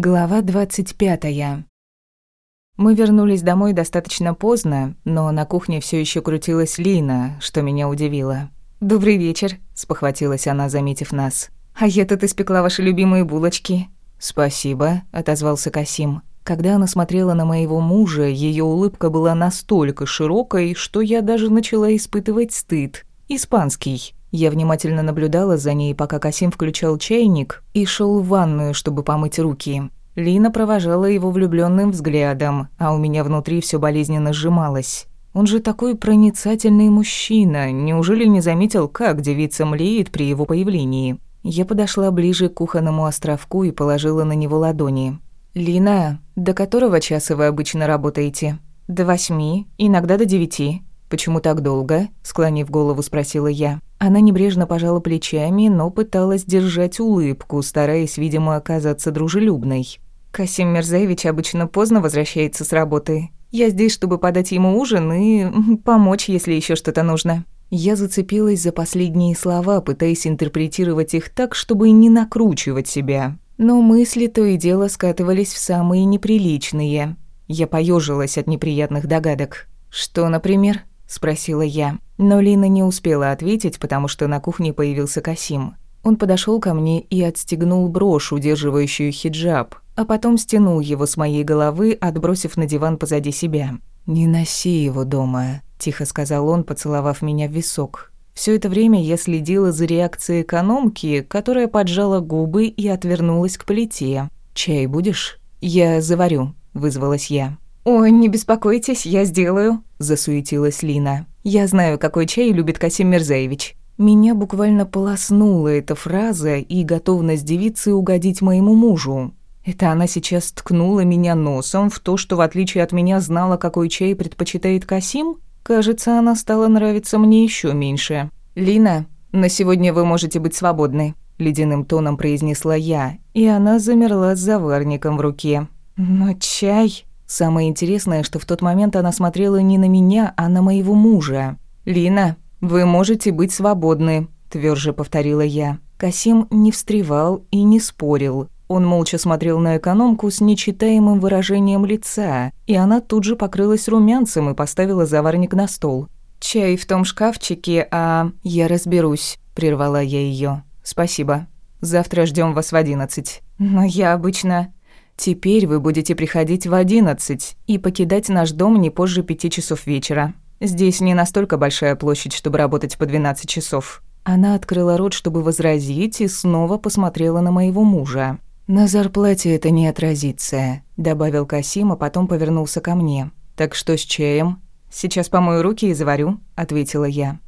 Глава 25. Мы вернулись домой достаточно поздно, но на кухне все еще крутилась Лина, что меня удивило. «Добрый вечер», — спохватилась она, заметив нас. «А я тут испекла ваши любимые булочки». «Спасибо», — отозвался Касим. Когда она смотрела на моего мужа, ее улыбка была настолько широкой, что я даже начала испытывать стыд. Испанский. Я внимательно наблюдала за ней, пока Касим включал чайник и шел в ванную, чтобы помыть руки. Лина провожала его влюбленным взглядом, а у меня внутри все болезненно сжималось. Он же такой проницательный мужчина, неужели не заметил, как девица млеет при его появлении? Я подошла ближе к кухонному островку и положила на него ладони. «Лина, до которого часа вы обычно работаете?» «До восьми, иногда до девяти». «Почему так долго?» – склонив голову, спросила я. Она небрежно пожала плечами, но пыталась держать улыбку, стараясь, видимо, оказаться дружелюбной. «Касим Мерзаевич обычно поздно возвращается с работы. Я здесь, чтобы подать ему ужин и помочь, если еще что-то нужно». Я зацепилась за последние слова, пытаясь интерпретировать их так, чтобы не накручивать себя. Но мысли то и дело скатывались в самые неприличные. Я поежилась от неприятных догадок. «Что, например?» спросила я. Но Лина не успела ответить, потому что на кухне появился Касим. Он подошел ко мне и отстегнул брошь, удерживающую хиджаб, а потом стянул его с моей головы, отбросив на диван позади себя. «Не носи его дома», – тихо сказал он, поцеловав меня в висок. Все это время я следила за реакцией экономки, которая поджала губы и отвернулась к плите. «Чай будешь?» «Я заварю», – вызвалась я. «Ой, не беспокойтесь, я сделаю», – засуетилась Лина. «Я знаю, какой чай любит Касим Мирзаевич». Меня буквально полоснула эта фраза и готовность девицы угодить моему мужу. Это она сейчас ткнула меня носом в то, что в отличие от меня знала, какой чай предпочитает Касим? Кажется, она стала нравиться мне еще меньше. «Лина, на сегодня вы можете быть свободны», – ледяным тоном произнесла я, и она замерла с заварником в руке. «Но чай...» Самое интересное, что в тот момент она смотрела не на меня, а на моего мужа. «Лина, вы можете быть свободны», – тверже повторила я. Касим не встревал и не спорил. Он молча смотрел на экономку с нечитаемым выражением лица, и она тут же покрылась румянцем и поставила заварник на стол. «Чай в том шкафчике, а я разберусь», – прервала я ее. «Спасибо. Завтра ждем вас в одиннадцать». «Но я обычно...» Теперь вы будете приходить в одиннадцать и покидать наш дом не позже пяти часов вечера. Здесь не настолько большая площадь, чтобы работать по 12 часов». Она открыла рот, чтобы возразить, и снова посмотрела на моего мужа. «На зарплате это не отразится», — добавил Касим, а потом повернулся ко мне. «Так что с чаем?» «Сейчас помою руки и заварю», — ответила я.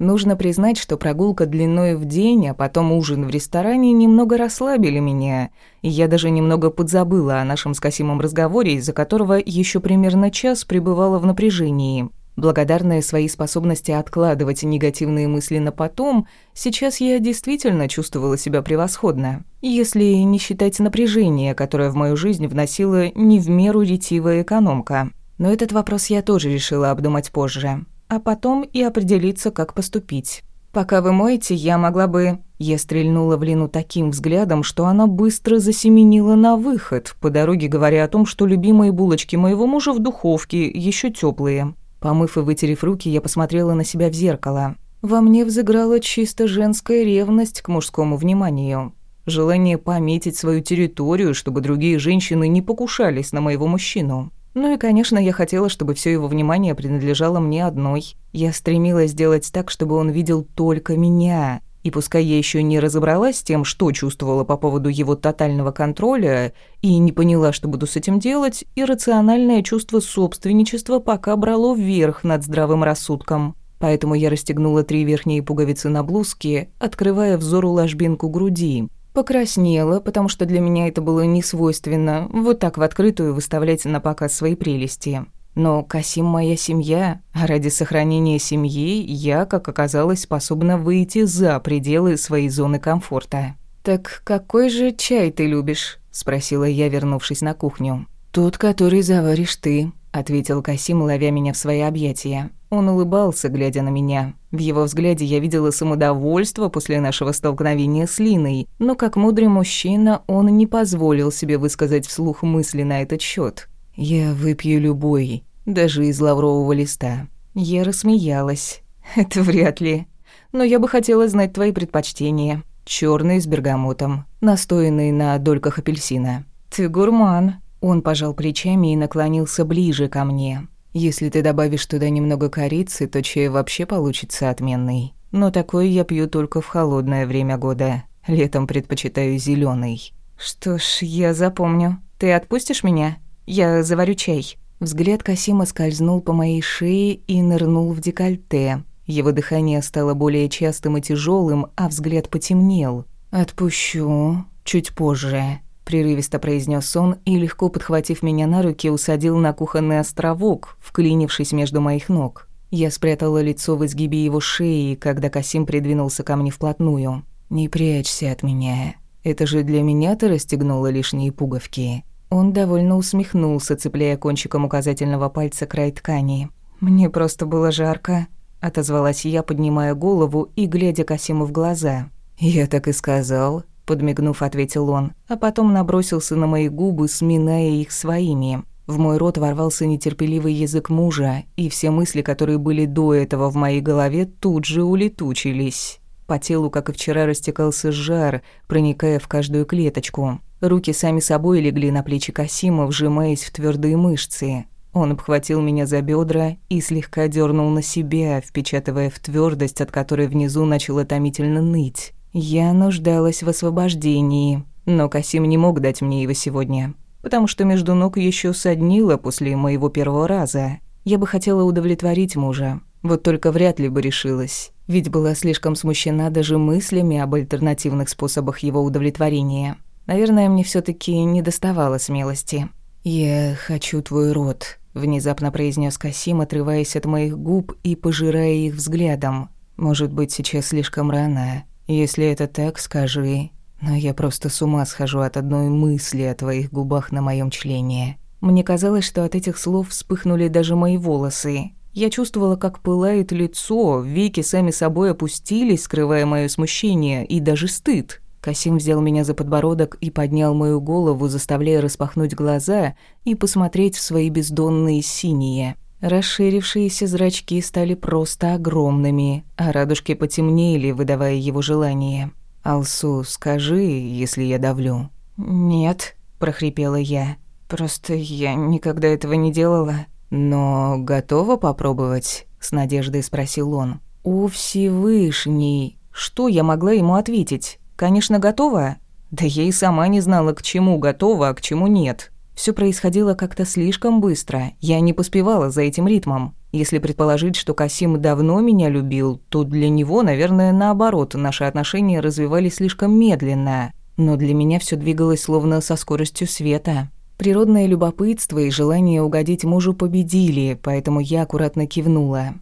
Нужно признать, что прогулка длиной в день, а потом ужин в ресторане немного расслабили меня, и я даже немного подзабыла о нашем с Касимом разговоре, из-за которого еще примерно час пребывала в напряжении. Благодарная своей способности откладывать негативные мысли на потом, сейчас я действительно чувствовала себя превосходно, если не считать напряжение, которое в мою жизнь вносила не в меру ретивая экономка. Но этот вопрос я тоже решила обдумать позже а потом и определиться, как поступить. Пока вы моете, я могла бы... Я стрельнула в Лину таким взглядом, что она быстро засеменила на выход, по дороге говоря о том, что любимые булочки моего мужа в духовке, еще теплые. Помыв и вытерев руки, я посмотрела на себя в зеркало. Во мне взыграла чисто женская ревность к мужскому вниманию. Желание пометить свою территорию, чтобы другие женщины не покушались на моего мужчину. Ну и, конечно, я хотела, чтобы все его внимание принадлежало мне одной. Я стремилась сделать так, чтобы он видел только меня. И пускай я еще не разобралась с тем, что чувствовала по поводу его тотального контроля, и не поняла, что буду с этим делать, иррациональное чувство собственничества пока брало вверх над здравым рассудком. Поэтому я расстегнула три верхние пуговицы на блузке, открывая взору ложбинку груди. Покраснела, потому что для меня это было не свойственно, вот так в открытую выставлять на показ свои прелести. Но Касим моя семья, а ради сохранения семьи я, как оказалось, способна выйти за пределы своей зоны комфорта. «Так какой же чай ты любишь?» – спросила я, вернувшись на кухню. «Тот, который заваришь ты», ответил Касим, ловя меня в свои объятия. Он улыбался, глядя на меня. В его взгляде я видела самодовольство после нашего столкновения с Линой, но как мудрый мужчина он не позволил себе высказать вслух мысли на этот счет. «Я выпью любой, даже из лаврового листа». Я рассмеялась. «Это вряд ли. Но я бы хотела знать твои предпочтения. Черный с бергамотом, настоянный на дольках апельсина». «Ты гурман», он пожал плечами и наклонился ближе ко мне. «Если ты добавишь туда немного корицы, то чай вообще получится отменный. Но такой я пью только в холодное время года. Летом предпочитаю зеленый. «Что ж, я запомню. Ты отпустишь меня? Я заварю чай». Взгляд Касима скользнул по моей шее и нырнул в декольте. Его дыхание стало более частым и тяжелым, а взгляд потемнел. «Отпущу. Чуть позже прерывисто произнес он и, легко подхватив меня на руки, усадил на кухонный островок, вклинившись между моих ног. Я спрятала лицо в изгибе его шеи, когда Касим придвинулся ко мне вплотную. «Не прячься от меня. Это же для меня ты расстегнула лишние пуговки». Он довольно усмехнулся, цепляя кончиком указательного пальца край ткани. «Мне просто было жарко», — отозвалась я, поднимая голову и глядя Касиму в глаза. «Я так и сказал», подмигнув, ответил он, а потом набросился на мои губы, сминая их своими. В мой рот ворвался нетерпеливый язык мужа, и все мысли, которые были до этого в моей голове, тут же улетучились. По телу, как и вчера, растекался жар, проникая в каждую клеточку. Руки сами собой легли на плечи Касима, вжимаясь в твердые мышцы. Он обхватил меня за бедра и слегка дернул на себя, впечатывая в твердость, от которой внизу начало томительно ныть. Я нуждалась в освобождении, но Касим не мог дать мне его сегодня, потому что между ног еще соднило после моего первого раза. Я бы хотела удовлетворить мужа, вот только вряд ли бы решилась, ведь была слишком смущена даже мыслями об альтернативных способах его удовлетворения. Наверное, мне все таки не доставало смелости. «Я хочу твой рот», — внезапно произнес Касим, отрываясь от моих губ и пожирая их взглядом. «Может быть, сейчас слишком рано, если это так, скажи. Но я просто с ума схожу от одной мысли о твоих губах на моем члене. Мне казалось, что от этих слов вспыхнули даже мои волосы. Я чувствовала, как пылает лицо, веки сами собой опустились, скрывая моё смущение и даже стыд. Касим взял меня за подбородок и поднял мою голову, заставляя распахнуть глаза и посмотреть в свои бездонные синие. Расширившиеся зрачки стали просто огромными, а радужки потемнели, выдавая его желание. «Алсу, скажи, если я давлю». «Нет», – прохрипела я. «Просто я никогда этого не делала». «Но готова попробовать?» – с надеждой спросил он. «О, Всевышний! Что я могла ему ответить? Конечно, готова?» Да я и сама не знала, к чему готова, а к чему нет. Все происходило как-то слишком быстро, я не поспевала за этим ритмом. Если предположить, что Касим давно меня любил, то для него, наверное, наоборот, наши отношения развивались слишком медленно. Но для меня все двигалось словно со скоростью света. Природное любопытство и желание угодить мужу победили, поэтому я аккуратно кивнула.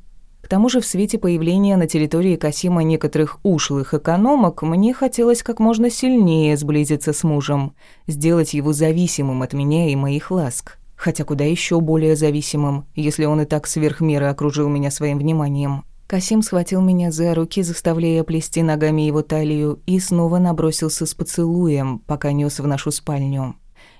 К тому же в свете появления на территории Касима некоторых ушлых экономок мне хотелось как можно сильнее сблизиться с мужем, сделать его зависимым от меня и моих ласк. Хотя куда еще более зависимым, если он и так сверх меры окружил меня своим вниманием. Касим схватил меня за руки, заставляя плести ногами его талию, и снова набросился с поцелуем, пока нес в нашу спальню.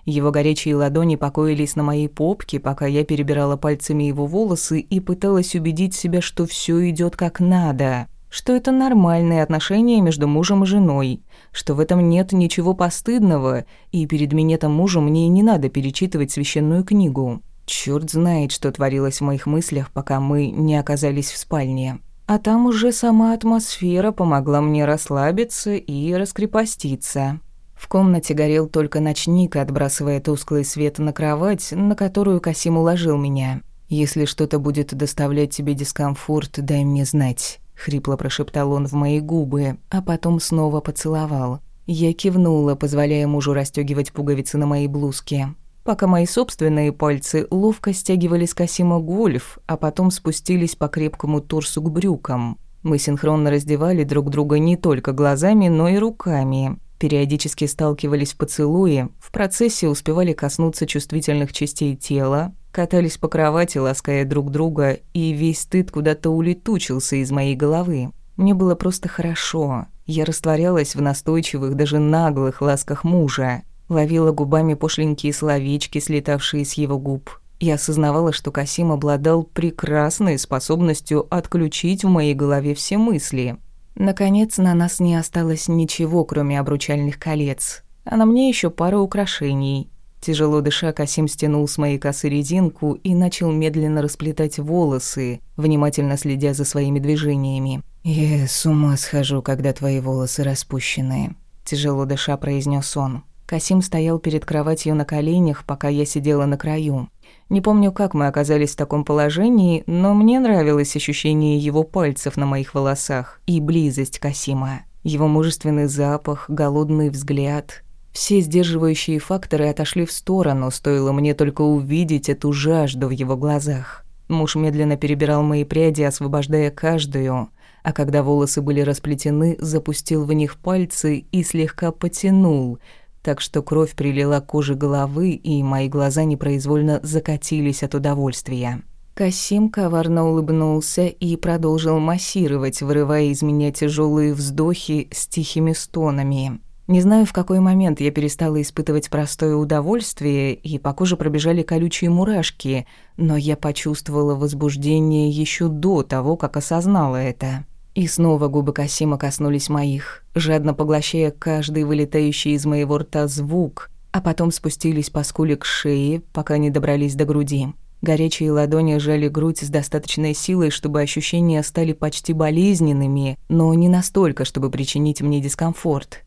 Его горячие ладони покоились на моей попке, пока я перебирала пальцами его волосы и пыталась убедить себя, что все идет как надо, что это нормальные отношения между мужем и женой, что в этом нет ничего постыдного, и перед минетом мужа мне не надо перечитывать священную книгу. Черт знает, что творилось в моих мыслях, пока мы не оказались в спальне. А там уже сама атмосфера помогла мне расслабиться и раскрепоститься. В комнате горел только ночник, отбрасывая тусклый свет на кровать, на которую Касим уложил меня. «Если что-то будет доставлять тебе дискомфорт, дай мне знать», — хрипло прошептал он в мои губы, а потом снова поцеловал. Я кивнула, позволяя мужу расстёгивать пуговицы на моей блузке. Пока мои собственные пальцы ловко стягивали с Касима гольф, а потом спустились по крепкому торсу к брюкам. Мы синхронно раздевали друг друга не только глазами, но и руками периодически сталкивались в поцелуе, в процессе успевали коснуться чувствительных частей тела, катались по кровати, лаская друг друга, и весь стыд куда-то улетучился из моей головы. Мне было просто хорошо. Я растворялась в настойчивых, даже наглых ласках мужа, ловила губами пошленькие словечки, слетавшие с его губ. Я осознавала, что Касим обладал прекрасной способностью отключить в моей голове все мысли. Наконец, на нас не осталось ничего, кроме обручальных колец. А на мне еще пара украшений. Тяжело дыша, Касим стянул с моей косы резинку и начал медленно расплетать волосы, внимательно следя за своими движениями. «Я с ума схожу, когда твои волосы распущены», – тяжело дыша произнес он. Касим стоял перед кроватью на коленях, пока я сидела на краю. Не помню, как мы оказались в таком положении, но мне нравилось ощущение его пальцев на моих волосах и близость Касима. Его мужественный запах, голодный взгляд. Все сдерживающие факторы отошли в сторону, стоило мне только увидеть эту жажду в его глазах. Муж медленно перебирал мои пряди, освобождая каждую, а когда волосы были расплетены, запустил в них пальцы и слегка потянул, так что кровь прилила к коже головы, и мои глаза непроизвольно закатились от удовольствия. Касим коварно улыбнулся и продолжил массировать, вырывая из меня тяжелые вздохи с тихими стонами. Не знаю, в какой момент я перестала испытывать простое удовольствие, и по коже пробежали колючие мурашки, но я почувствовала возбуждение еще до того, как осознала это. И снова губы Касима коснулись моих, жадно поглощая каждый вылетающий из моего рта звук, а потом спустились по скуле к шее, пока не добрались до груди. Горячие ладони сжали грудь с достаточной силой, чтобы ощущения стали почти болезненными, но не настолько, чтобы причинить мне дискомфорт.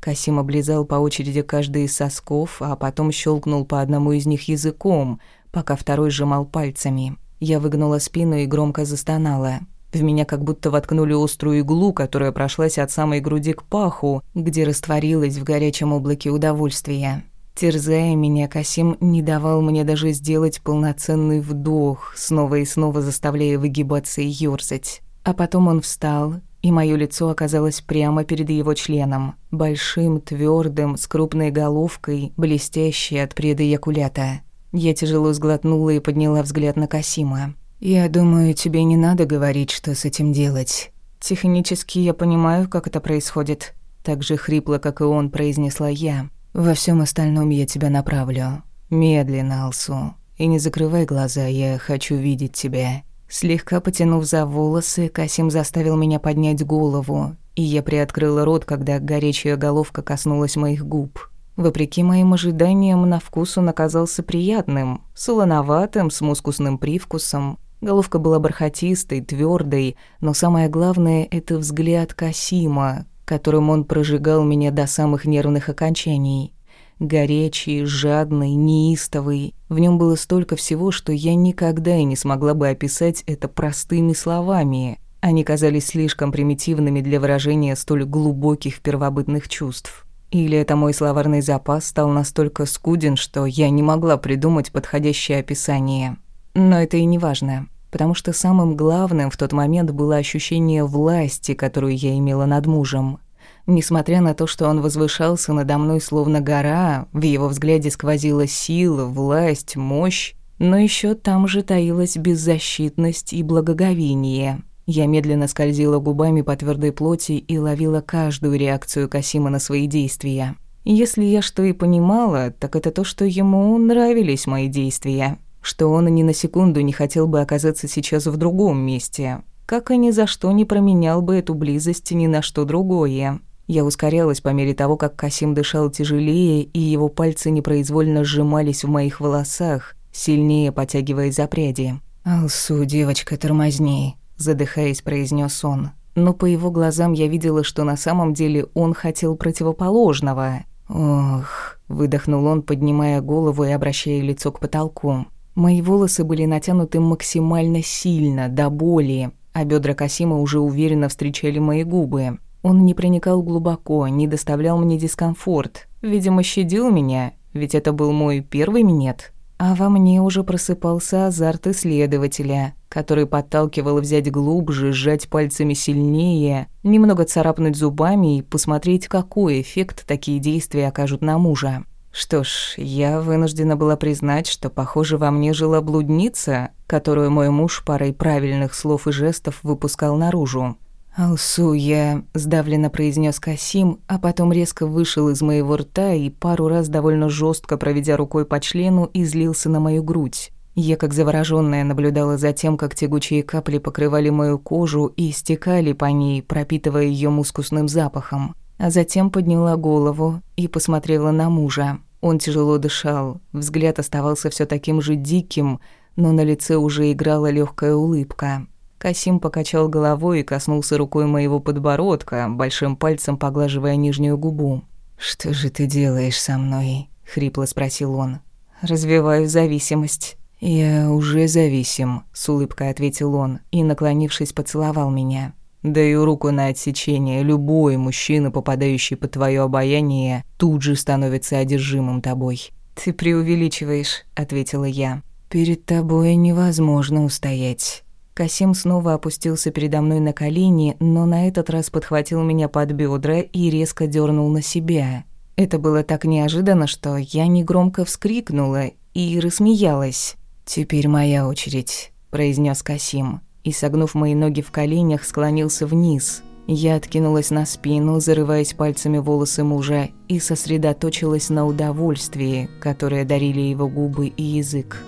Касим облизал по очереди каждый из сосков, а потом щелкнул по одному из них языком, пока второй сжимал пальцами. Я выгнула спину и громко застонала. В меня как будто воткнули острую иглу, которая прошлась от самой груди к паху, где растворилась в горячем облаке удовольствия. Терзая меня, Касим не давал мне даже сделать полноценный вдох, снова и снова заставляя выгибаться и ёрзать. А потом он встал, и моё лицо оказалось прямо перед его членом, большим, твёрдым, с крупной головкой, блестящей от предоякулята. Я тяжело сглотнула и подняла взгляд на Касима. «Я думаю, тебе не надо говорить, что с этим делать. Технически я понимаю, как это происходит». Так же хрипло, как и он, произнесла я. «Во всем остальном я тебя направлю. Медленно, Алсу. И не закрывай глаза, я хочу видеть тебя. Слегка потянув за волосы, Касим заставил меня поднять голову, и я приоткрыла рот, когда горячая головка коснулась моих губ. Вопреки моим ожиданиям, на вкус он оказался приятным, солоноватым, с мускусным привкусом. Головка была бархатистой, твердой, но самое главное — это взгляд Касима, которым он прожигал меня до самых нервных окончаний горячий, жадный, неистовый. В нем было столько всего, что я никогда и не смогла бы описать это простыми словами. Они казались слишком примитивными для выражения столь глубоких первобытных чувств. Или это мой словарный запас стал настолько скуден, что я не могла придумать подходящее описание. Но это и не важно, потому что самым главным в тот момент было ощущение власти, которую я имела над мужем. Несмотря на то, что он возвышался надо мной словно гора, в его взгляде сквозила сила, власть, мощь, но еще там же таилась беззащитность и благоговение. Я медленно скользила губами по твердой плоти и ловила каждую реакцию Касима на свои действия. Если я что и понимала, так это то, что ему нравились мои действия, что он ни на секунду не хотел бы оказаться сейчас в другом месте, как и ни за что не променял бы эту близость ни на что другое. Я ускорялась по мере того, как Касим дышал тяжелее, и его пальцы непроизвольно сжимались в моих волосах, сильнее потягивая за пряди. «Алсу, девочка, тормозни», — задыхаясь, произнес он. Но по его глазам я видела, что на самом деле он хотел противоположного. «Ох», — выдохнул он, поднимая голову и обращая лицо к потолку. Мои волосы были натянуты максимально сильно, до боли, а бедра Касима уже уверенно встречали мои губы. Он не проникал глубоко, не доставлял мне дискомфорт. Видимо, щадил меня, ведь это был мой первый минет. А во мне уже просыпался азарт исследователя, который подталкивал взять глубже, сжать пальцами сильнее, немного царапнуть зубами и посмотреть, какой эффект такие действия окажут на мужа. Что ж, я вынуждена была признать, что, похоже, во мне жила блудница, которую мой муж парой правильных слов и жестов выпускал наружу. «Алсу, я...» – сдавленно произнес Касим, а потом резко вышел из моего рта и пару раз довольно жестко проведя рукой по члену, излился на мою грудь. Я, как заворожённая, наблюдала за тем, как тягучие капли покрывали мою кожу и стекали по ней, пропитывая её мускусным запахом. А затем подняла голову и посмотрела на мужа. Он тяжело дышал, взгляд оставался всё таким же диким, но на лице уже играла лёгкая улыбка. Касим покачал головой и коснулся рукой моего подбородка, большим пальцем поглаживая нижнюю губу. «Что же ты делаешь со мной?» — хрипло спросил он. «Развиваю зависимость». «Я уже зависим», — с улыбкой ответил он и, наклонившись, поцеловал меня. «Даю руку на отсечение. Любой мужчина, попадающий под твое обаяние, тут же становится одержимым тобой». «Ты преувеличиваешь», — ответила я. «Перед тобой невозможно устоять». Касим снова опустился передо мной на колени, но на этот раз подхватил меня под бедра и резко дернул на себя. Это было так неожиданно, что я негромко вскрикнула и рассмеялась. «Теперь моя очередь», – произнес Касим, и, согнув мои ноги в коленях, склонился вниз. Я откинулась на спину, зарываясь пальцами в волосы мужа, и сосредоточилась на удовольствии, которое дарили его губы и язык.